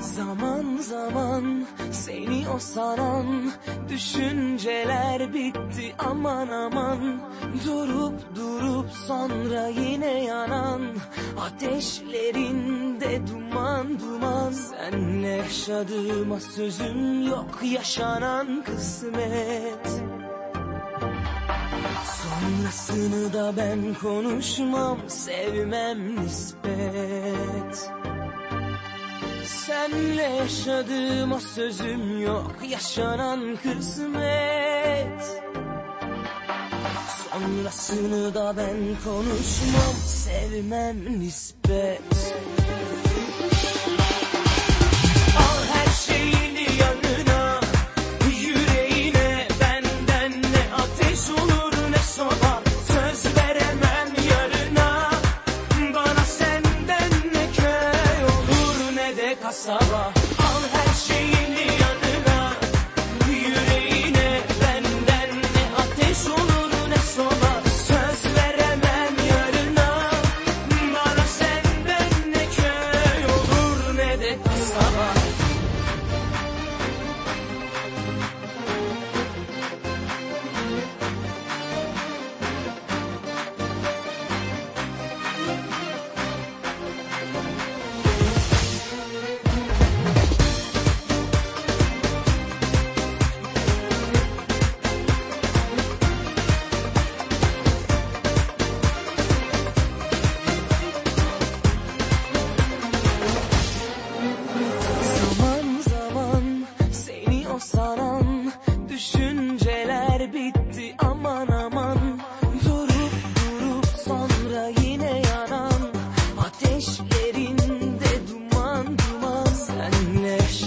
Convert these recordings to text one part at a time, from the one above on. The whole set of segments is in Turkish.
Zaman zaman seni o saran düşünceler bitti aman aman. Durup durup sonra yine yanan ateşlerinde duman duman. Senle yaşadığıma sözüm yok yaşanan kısmet. Sonrasını da ben konuşmam sevmem nispet Senle yaşadığıma sözüm yok. Yaşanan kısmet. Sonrasını da ben konuşmam. Sevmem nispet kasaba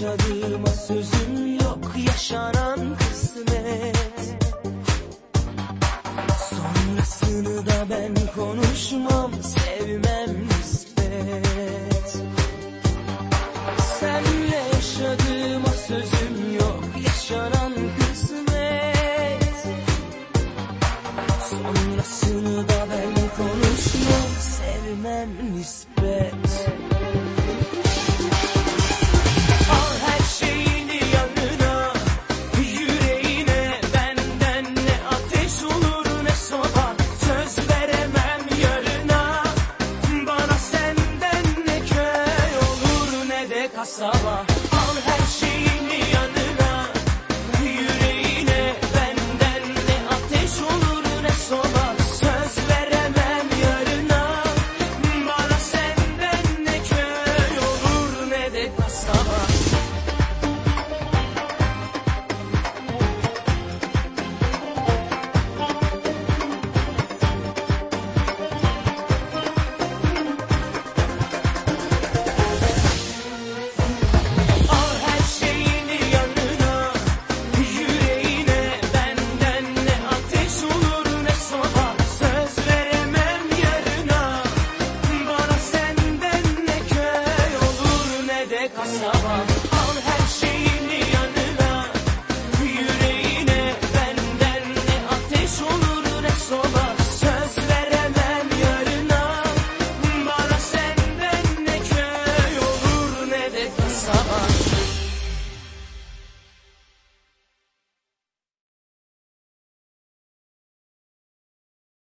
Yaşadığıma sözüm yok yaşanan kısmet. Sonrasını da ben konuşmam sevmem nispet. Senle yaşadığıma sözüm yok yaşanan kısmet. Sonrasını da ben konuşmam sevmem nispet. Al her şeyimi yanına